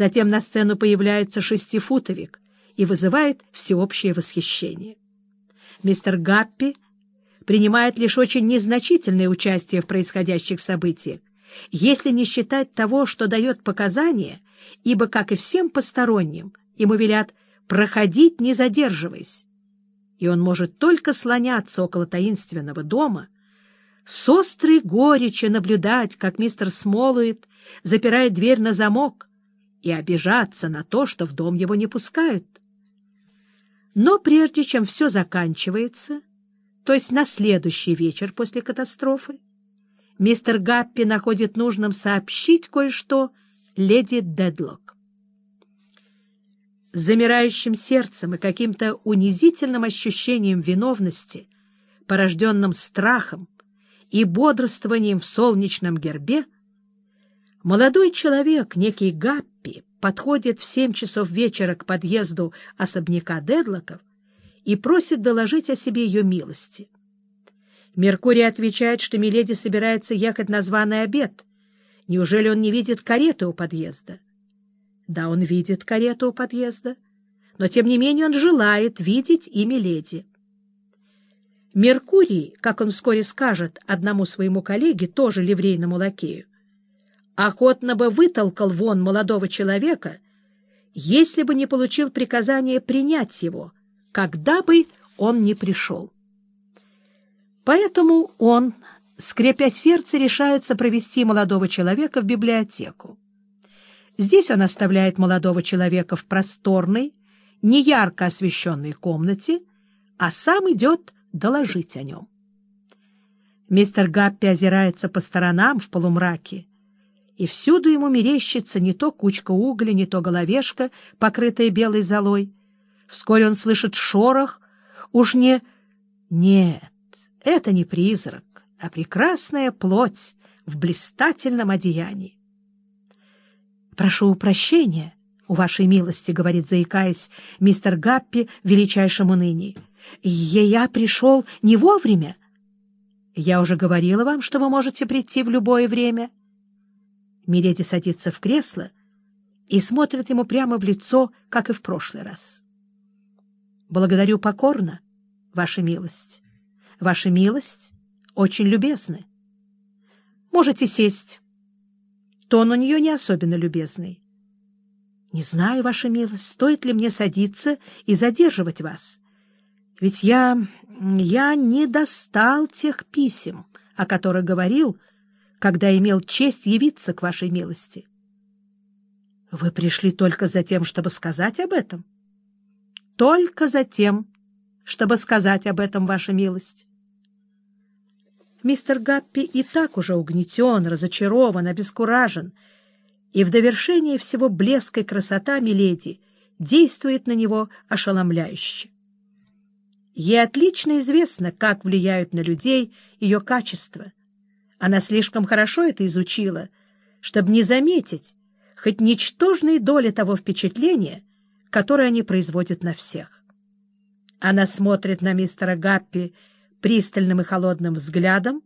Затем на сцену появляется шестифутовик и вызывает всеобщее восхищение. Мистер Гаппи принимает лишь очень незначительное участие в происходящих событиях, если не считать того, что дает показания, ибо, как и всем посторонним, ему велят проходить, не задерживаясь. И он может только слоняться около таинственного дома, с острой горечью наблюдать, как мистер Смолует запирает дверь на замок, и обижаться на то, что в дом его не пускают. Но прежде чем все заканчивается, то есть на следующий вечер после катастрофы, мистер Гаппи находит нужным сообщить кое-что леди Дедлок. С замирающим сердцем и каким-то унизительным ощущением виновности, порожденным страхом и бодрствованием в солнечном гербе, молодой человек, некий Гаппи, подходит в семь часов вечера к подъезду особняка Дедлоков и просит доложить о себе ее милости. Меркурий отвечает, что Миледи собирается ехать на званый обед. Неужели он не видит кареты у подъезда? Да, он видит карету у подъезда, но, тем не менее, он желает видеть и Миледи. Меркурий, как он вскоре скажет одному своему коллеге, тоже ливрейному лакею, охотно бы вытолкал вон молодого человека, если бы не получил приказание принять его, когда бы он ни пришел. Поэтому он, скрепя сердце, решается провести молодого человека в библиотеку. Здесь он оставляет молодого человека в просторной, неярко освещенной комнате, а сам идет доложить о нем. Мистер Гаппи озирается по сторонам в полумраке, и всюду ему мерещится не то кучка угля, не то головешка, покрытая белой золой. Вскоре он слышит шорох, уж не... Нет, это не призрак, а прекрасная плоть в блистательном одеянии. «Прошу прощения, у вашей милости», — говорит, заикаясь, мистер Гаппи в величайшем унынии. «Я, я пришел не вовремя. Я уже говорила вам, что вы можете прийти в любое время». Миледи садится в кресло и смотрит ему прямо в лицо, как и в прошлый раз. «Благодарю покорно, Ваша милость. Ваша милость очень любезны. Можете сесть». Тон у нее не особенно любезный. «Не знаю, Ваша милость, стоит ли мне садиться и задерживать вас. Ведь я... я не достал тех писем, о которых говорил, — когда имел честь явиться к вашей милости. — Вы пришли только за тем, чтобы сказать об этом? — Только за тем, чтобы сказать об этом, ваша милость. Мистер Гаппи и так уже угнетен, разочарован, обескуражен, и в довершение всего блеска и красота Миледи действует на него ошеломляюще. Ей отлично известно, как влияют на людей ее качества — она слишком хорошо это изучила, чтобы не заметить хоть ничтожной доли того впечатления, которое они производят на всех. Она смотрит на мистера Гаппи пристальным и холодным взглядом,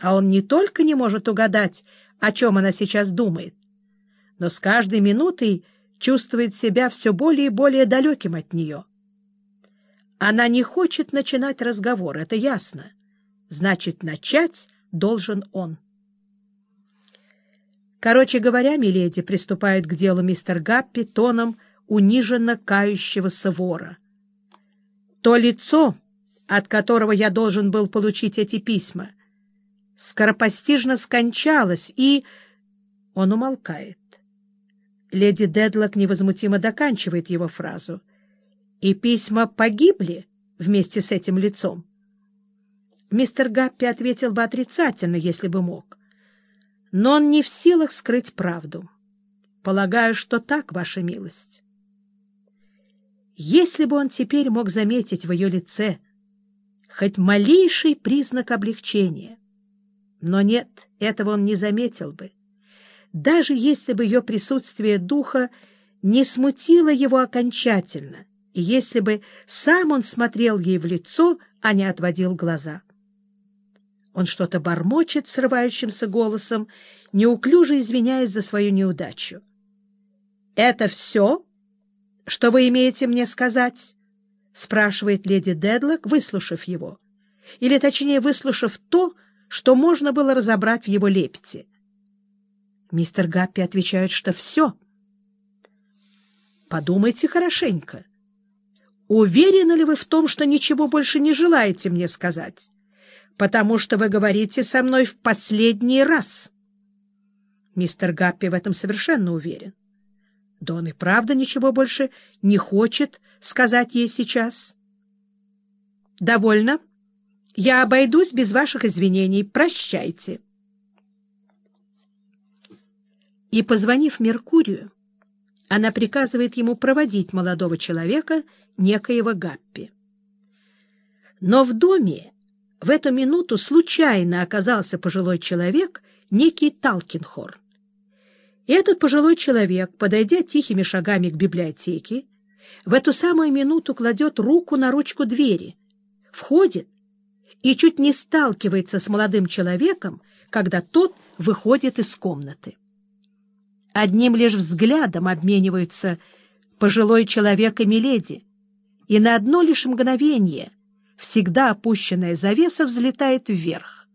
а он не только не может угадать, о чем она сейчас думает, но с каждой минутой чувствует себя все более и более далеким от нее. Она не хочет начинать разговор, это ясно. Значит, начать должен он. Короче говоря, миледи приступает к делу мистер Гаппи тоном униженно кающегося вора. То лицо, от которого я должен был получить эти письма, скоропостижно скончалось, и... Он умолкает. Леди Дедлок невозмутимо доканчивает его фразу. И письма погибли вместе с этим лицом. Мистер Гаппи ответил бы отрицательно, если бы мог. Но он не в силах скрыть правду. Полагаю, что так, ваша милость. Если бы он теперь мог заметить в ее лице хоть малейший признак облегчения, но нет, этого он не заметил бы. Даже если бы ее присутствие духа не смутило его окончательно, и если бы сам он смотрел ей в лицо, а не отводил глаза. Он что-то бормочет срывающимся голосом, неуклюже извиняясь за свою неудачу. — Это все, что вы имеете мне сказать? — спрашивает леди Дедлок, выслушав его. Или, точнее, выслушав то, что можно было разобрать в его лепете. Мистер Гаппи отвечает, что все. Подумайте хорошенько. Уверены ли вы в том, что ничего больше не желаете мне сказать? Потому что вы говорите со мной в последний раз. Мистер Гаппи в этом совершенно уверен. Да он и правда ничего больше не хочет сказать ей сейчас. «Довольно. Я обойдусь без ваших извинений. Прощайте». И, позвонив Меркурию, она приказывает ему проводить молодого человека, некоего Гаппи. Но в доме в эту минуту случайно оказался пожилой человек, некий Талкинхорн. И этот пожилой человек, подойдя тихими шагами к библиотеке, в эту самую минуту кладет руку на ручку двери, входит и чуть не сталкивается с молодым человеком, когда тот выходит из комнаты. Одним лишь взглядом обмениваются пожилой человек и миледи, и на одно лишь мгновение всегда опущенная завеса взлетает вверх.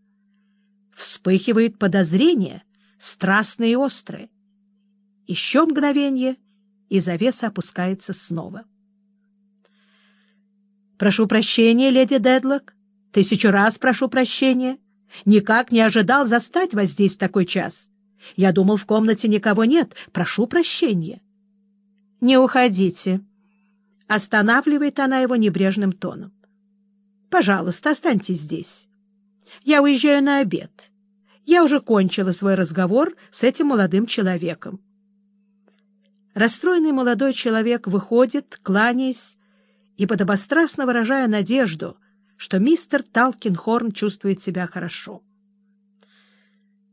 Вспыхивает подозрение, страстное и острое. Еще мгновение, и завеса опускается снова. «Прошу прощения, леди Дедлок. Тысячу раз прошу прощения. Никак не ожидал застать вас здесь в такой час. Я думал, в комнате никого нет. Прошу прощения». «Не уходите», — останавливает она его небрежным тоном. «Пожалуйста, останьтесь здесь. Я уезжаю на обед. Я уже кончила свой разговор с этим молодым человеком. Расстроенный молодой человек выходит, кланяясь и подобострастно выражая надежду, что мистер Талкинхорн чувствует себя хорошо.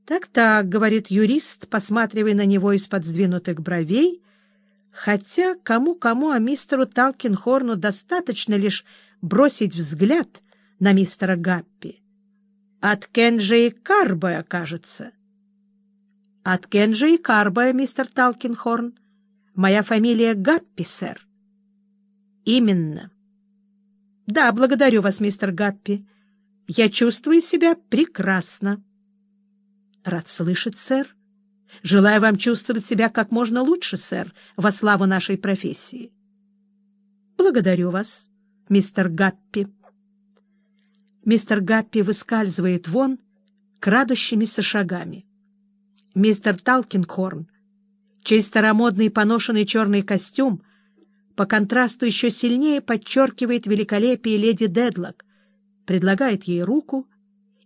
«Так-так», — говорит юрист, посматривая на него из-под сдвинутых бровей, хотя кому-кому, а мистеру Талкинхорну достаточно лишь бросить взгляд на мистера Гаппи. От Кенджи и Карбоя, кажется. От Кенджи и Карбоя, мистер Талкинхорн, Моя фамилия Гаппи, сэр. — Именно. — Да, благодарю вас, мистер Гаппи. Я чувствую себя прекрасно. — Рад слышать, сэр. Желаю вам чувствовать себя как можно лучше, сэр, во славу нашей профессии. — Благодарю вас, мистер Гаппи. Мистер Гаппи выскальзывает вон крадущимися шагами. Мистер Талкинхорн чей старомодный поношенный черный костюм по контрасту еще сильнее подчеркивает великолепие леди Дедлок, предлагает ей руку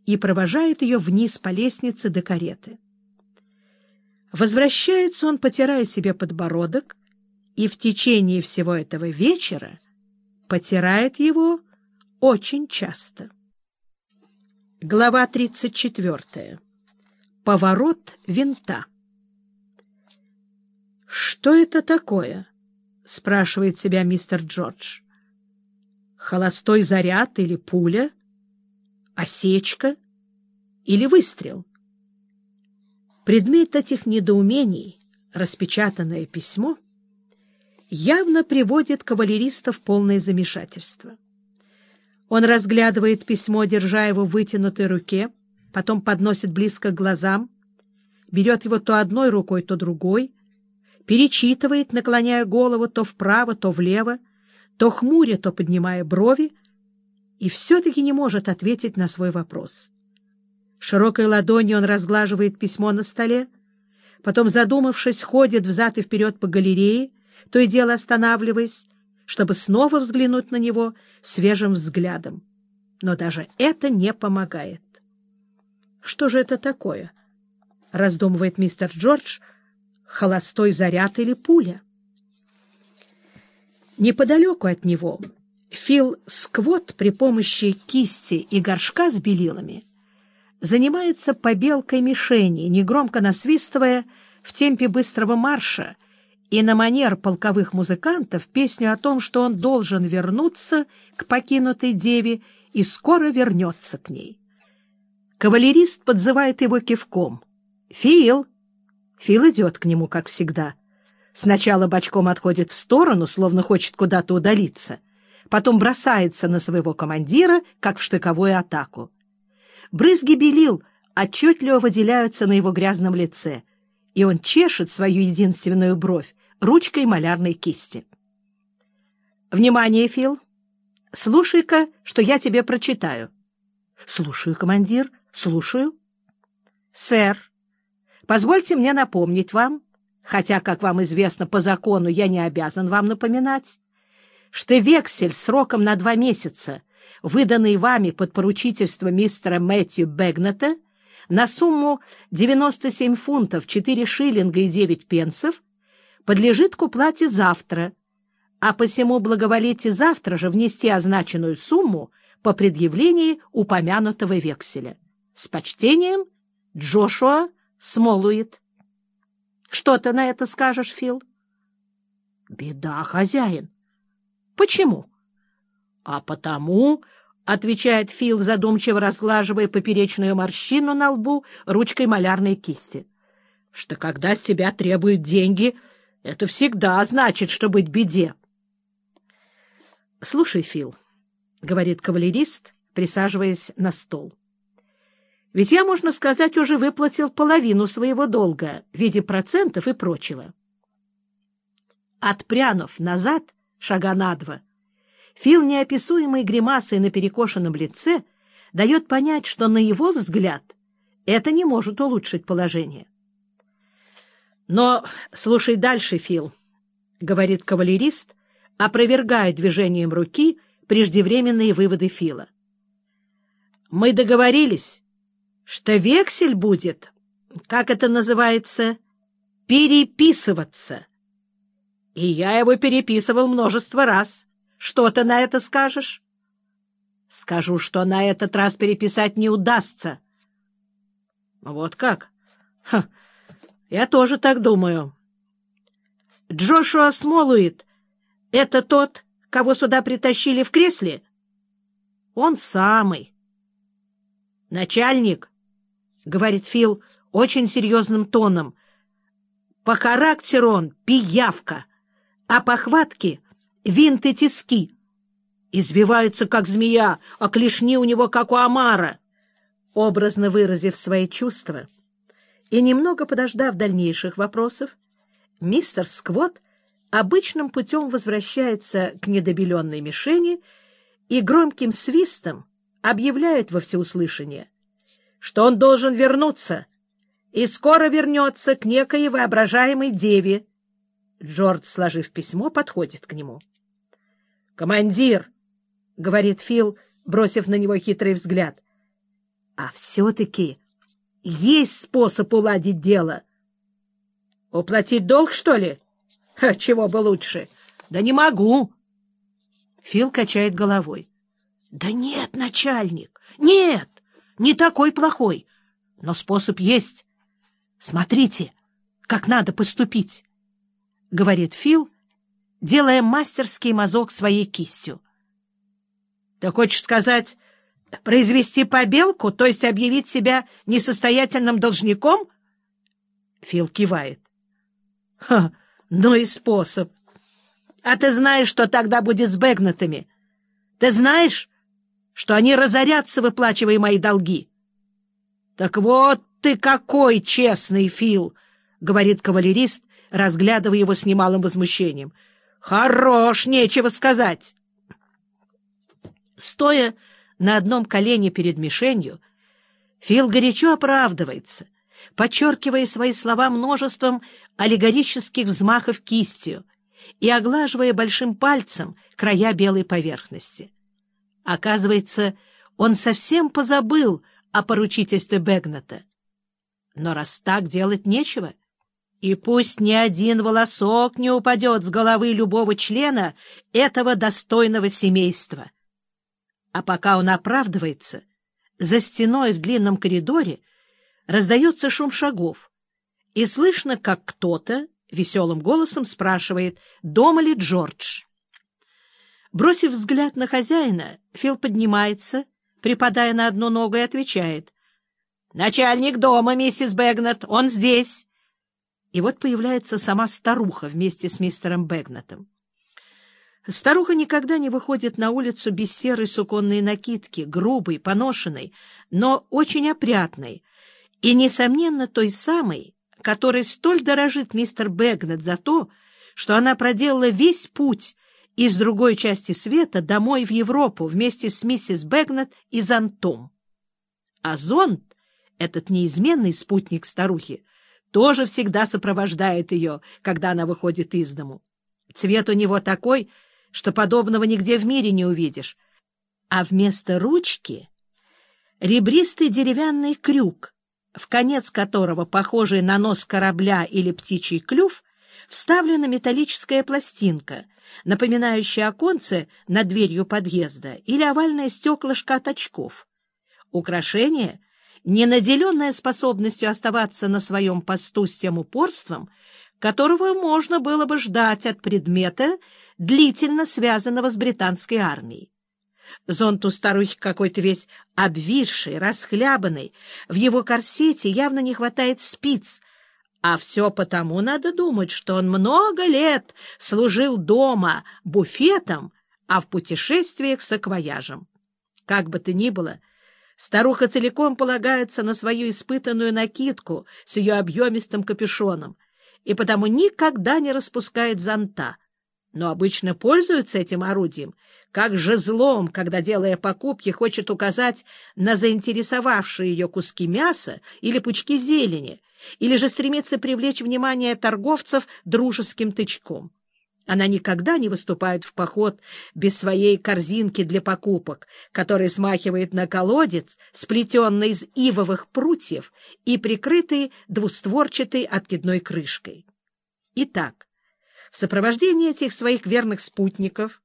и провожает ее вниз по лестнице до кареты. Возвращается он, потирая себе подбородок, и в течение всего этого вечера потирает его очень часто. Глава 34. Поворот винта. «Что это такое?» — спрашивает себя мистер Джордж. «Холостой заряд или пуля? Осечка или выстрел?» Предмет этих недоумений, распечатанное письмо, явно приводит кавалериста в полное замешательство. Он разглядывает письмо, держа его в вытянутой руке, потом подносит близко к глазам, берет его то одной рукой, то другой — перечитывает, наклоняя голову то вправо, то влево, то хмуря, то поднимая брови, и все-таки не может ответить на свой вопрос. Широкой ладонью он разглаживает письмо на столе, потом, задумавшись, ходит взад и вперед по галерее, то и дело останавливаясь, чтобы снова взглянуть на него свежим взглядом. Но даже это не помогает. «Что же это такое?» — раздумывает мистер Джордж — холостой заряд или пуля. Неподалеку от него Фил Сквот при помощи кисти и горшка с белилами занимается побелкой мишени, негромко насвистывая в темпе быстрого марша и на манер полковых музыкантов песню о том, что он должен вернуться к покинутой деве и скоро вернется к ней. Кавалерист подзывает его кивком. «Фил!» Фил идет к нему, как всегда. Сначала бочком отходит в сторону, словно хочет куда-то удалиться, потом бросается на своего командира, как в штыковую атаку. Брызги белил отчетливо выделяются на его грязном лице, и он чешет свою единственную бровь ручкой малярной кисти. «Внимание, Фил! Слушай-ка, что я тебе прочитаю». «Слушаю, командир, слушаю». «Сэр, позвольте мне напомнить вам, хотя, как вам известно, по закону я не обязан вам напоминать, что вексель сроком на два месяца, выданный вами под поручительство мистера Мэтью Бэгнета, на сумму 97 фунтов 4 шиллинга и 9 пенсов, подлежит к уплате завтра, а посему благоволите завтра же внести означенную сумму по предъявлении упомянутого векселя. С почтением, Джошуа Смолуит. Что ты на это скажешь, Фил? — Беда, хозяин. — Почему? — А потому, — отвечает Фил, задумчиво разглаживая поперечную морщину на лбу ручкой малярной кисти, — что когда с тебя требуют деньги, это всегда значит, что быть беде. — Слушай, Фил, — говорит кавалерист, присаживаясь на стол. Ведь я, можно сказать, уже выплатил половину своего долга в виде процентов и прочего. Отпрянув назад, шага на два, Фил неописуемой гримасой на перекошенном лице дает понять, что на его взгляд это не может улучшить положение. «Но слушай дальше, Фил», — говорит кавалерист, опровергая движением руки преждевременные выводы Фила. «Мы договорились, что вексель будет, как это называется, переписываться. И я его переписывал множество раз. Что ты на это скажешь? Скажу, что на этот раз переписать не удастся. Вот как? Ха, я тоже так думаю. Джошуа Смолуит — это тот, кого сюда притащили в кресле? Он самый. Начальник, говорит Фил очень серьезным тоном. По характеру он пиявка, а по хватке — винт и тиски. Извивается, как змея, а клешни у него, как у омара. Образно выразив свои чувства и немного подождав дальнейших вопросов, мистер Сквот обычным путем возвращается к недобеленной мишени и громким свистом объявляет во всеуслышание — что он должен вернуться и скоро вернется к некой воображаемой деве. Джордж, сложив письмо, подходит к нему. — Командир, — говорит Фил, бросив на него хитрый взгляд, — а все-таки есть способ уладить дело. — Уплатить долг, что ли? — Чего бы лучше? — Да не могу. Фил качает головой. — Да нет, начальник, нет не такой плохой, но способ есть. Смотрите, как надо поступить, — говорит Фил, делая мастерский мазок своей кистью. — Ты хочешь сказать, произвести побелку, то есть объявить себя несостоятельным должником? Фил кивает. — Ха, ну и способ. А ты знаешь, что тогда будет с Бэгнетами? Ты знаешь, что они разорятся, выплачивая мои долги. — Так вот ты какой честный, Фил! — говорит кавалерист, разглядывая его с немалым возмущением. — Хорош, нечего сказать. Стоя на одном колене перед мишенью, Фил горячо оправдывается, подчеркивая свои слова множеством аллегорических взмахов кистью и оглаживая большим пальцем края белой поверхности. Оказывается, он совсем позабыл о поручительстве Бэгната. Но раз так делать нечего, и пусть ни один волосок не упадет с головы любого члена этого достойного семейства. А пока он оправдывается, за стеной в длинном коридоре раздается шум шагов, и слышно, как кто-то веселым голосом спрашивает, дома ли Джордж. Бросив взгляд на хозяина, Фил поднимается, припадая на одну ногу, и отвечает. — Начальник дома, миссис Бэгнет, он здесь. И вот появляется сама старуха вместе с мистером Бэгнетом. Старуха никогда не выходит на улицу без серой суконной накидки, грубой, поношенной, но очень опрятной, и, несомненно, той самой, которой столь дорожит мистер Бэгнет за то, что она проделала весь путь из другой части света домой в Европу вместе с миссис Бэгнет и зонтом. А зонт, этот неизменный спутник старухи, тоже всегда сопровождает ее, когда она выходит из дому. Цвет у него такой, что подобного нигде в мире не увидишь. А вместо ручки — ребристый деревянный крюк, в конец которого, похожий на нос корабля или птичий клюв, вставлена металлическая пластинка, напоминающая оконце над дверью подъезда или овальное стеклышко от очков. Украшение, не наделенное способностью оставаться на своем посту с тем упорством, которого можно было бы ждать от предмета, длительно связанного с британской армией. Зонт у старухи какой-то весь обвисший, расхлябанный, в его корсете явно не хватает спиц, а все потому надо думать, что он много лет служил дома буфетом, а в путешествиях с акваяжем. Как бы то ни было, старуха целиком полагается на свою испытанную накидку с ее объемистым капюшоном и потому никогда не распускает зонта, но обычно пользуется этим орудием как жезлом, когда, делая покупки, хочет указать на заинтересовавшие ее куски мяса или пучки зелени, или же стремится привлечь внимание торговцев дружеским тычком. Она никогда не выступает в поход без своей корзинки для покупок, которая смахивает на колодец, сплетенный из ивовых прутьев и прикрытый двустворчатой откидной крышкой. Итак, в сопровождении этих своих верных спутников,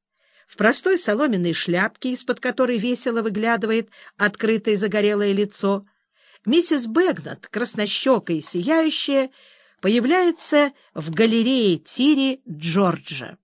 в простой соломенной шляпке, из-под которой весело выглядывает открытое загорелое лицо, миссис Бэгнат, краснощекая и сияющая, появляется в галерее Тири Джорджа.